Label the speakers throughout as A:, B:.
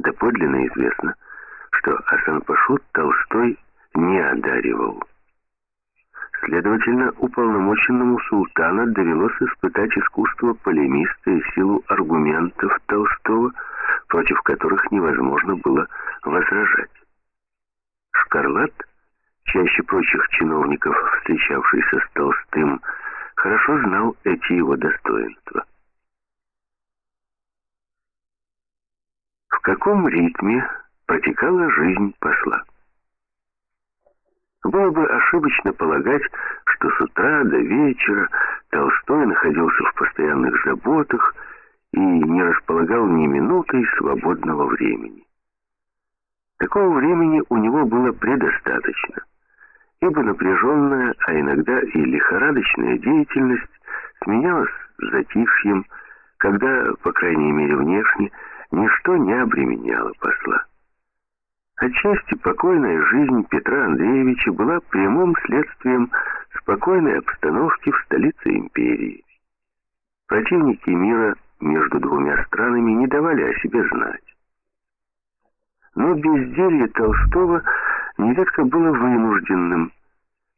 A: Доподлинно известно, что Асан-Пашу Толстой не одаривал. Следовательно, уполномоченному султана довелось испытать искусство полемиста и силу аргументов Толстого, против которых невозможно было возражать. Шкарлат, чаще прочих чиновников, встречавшийся с Толстым, хорошо знал эти его достоинства. В каком ритме протекала жизнь посла? Было бы ошибочно полагать, что с утра до вечера Толстой находился в постоянных заботах и не располагал ни минутой свободного времени. Такого времени у него было предостаточно, ибо напряженная, а иногда и лихорадочная деятельность сменялась затишьем, когда, по крайней мере внешне, ничто не обременяло посла. Отчасти покойная жизнь Петра Андреевича была прямым следствием спокойной обстановки в столице империи. Противники мира между двумя странами не давали о себе знать. Но безделье Толстого нередко было вынужденным,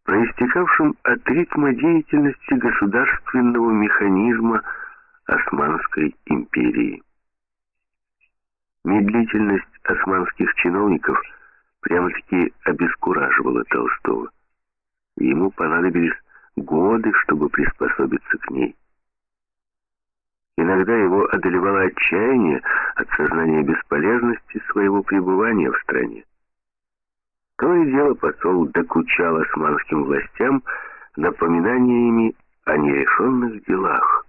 A: проистекавшим от ритма деятельности государственного механизма Османской империи. Медлительность османских чиновников прямо-таки обескураживала Толстого. Ему понадобились годы, чтобы приспособиться к ней. Иногда его одолевало отчаяние от сознания бесполезности своего пребывания в стране. То и дело посол докучал османским властям напоминаниями о нерешенных делах.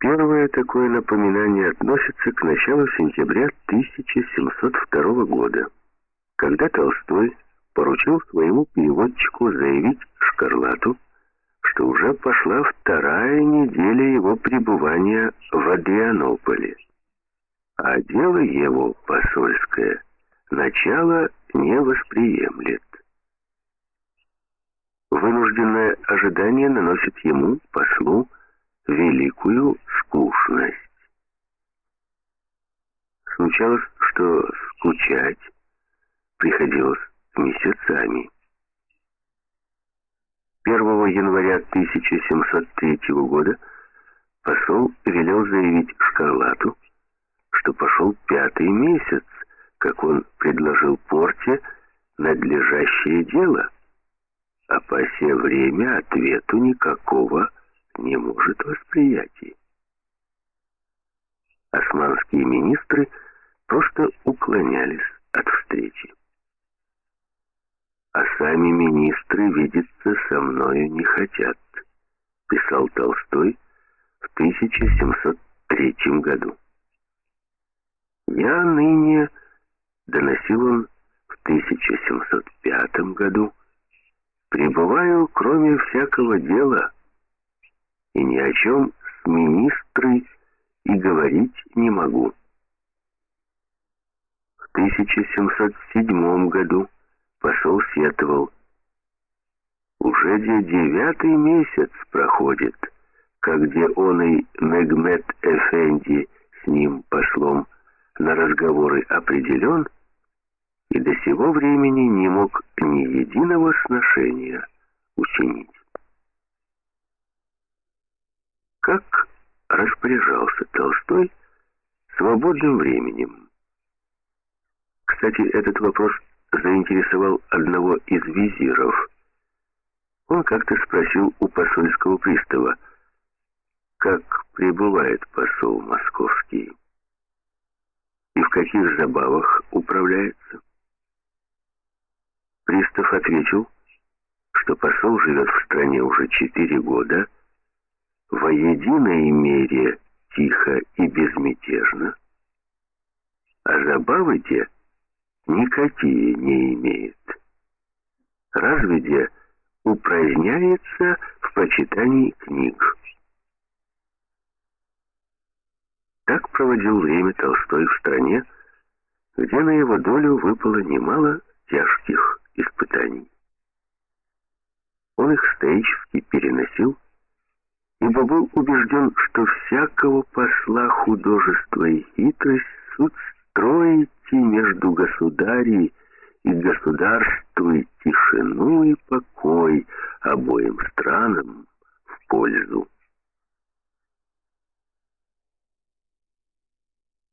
A: Первое такое напоминание относится к началу сентября 1702 года, когда Толстой поручил своему переводчику заявить Шкарлату, что уже пошла вторая неделя его пребывания в Адрианополе, а дело его посольское начало не восприемлет. Вынужденное ожидание наносит ему, послу, великую скучность. Случалось, что скучать приходилось месяцами. 1 января 1703 года посол велел заявить Шкарлату, что пошел пятый месяц, как он предложил Порте надлежащее дело, а по все время ответу никакого не может восприятия. Османские министры просто уклонялись от встречи. «А сами министры видеться со мною не хотят», писал Толстой в 1703 году. «Я ныне», — доносил он в 1705 году, «пребываю, кроме всякого дела, и ни о чем с министрой и говорить не могу. В 1707 году посол сетовал. Уже где девятый месяц проходит, как где он и Мегмет Эфенди с ним послом на разговоры определен, и до сего времени не мог ни единого сношения учинить как распоряжался Толстой свободным временем. Кстати, этот вопрос заинтересовал одного из визиров. Он как-то спросил у посольского пристава, как пребывает посол московский и в каких забавах управляется. Пристав ответил, что посол живет в стране уже четыре года, во единой мере тихо и безмятежно, а забавы те никакие не имеет. Разве где упраздняется в почитании книг. Так проводил время Толстой в стране, где на его долю выпало немало тяжких испытаний. Он их стоически переносил, ибо был убежден, что всякого посла художество и хитрость — суть строите между государей и государствуй тишину и покой обоим странам в пользу.